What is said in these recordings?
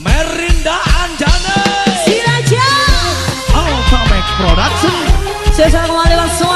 Merinda Anjana Si Raja Ultimate Production. Saya kembali semuanya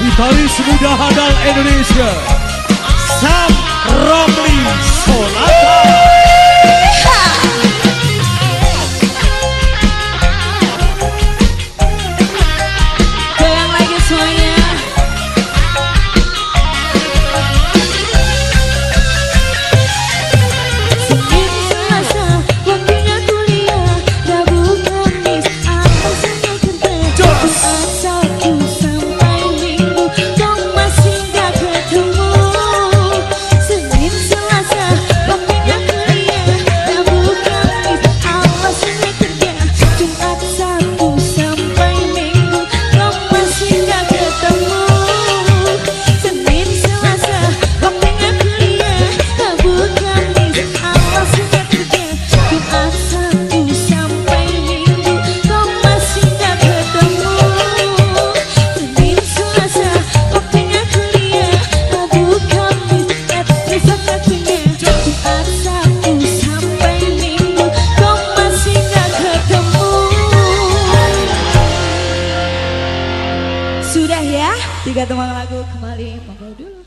Gitaris muda handal Indonesia Sudah ya, tiga teman lagu kembali monggo dulu.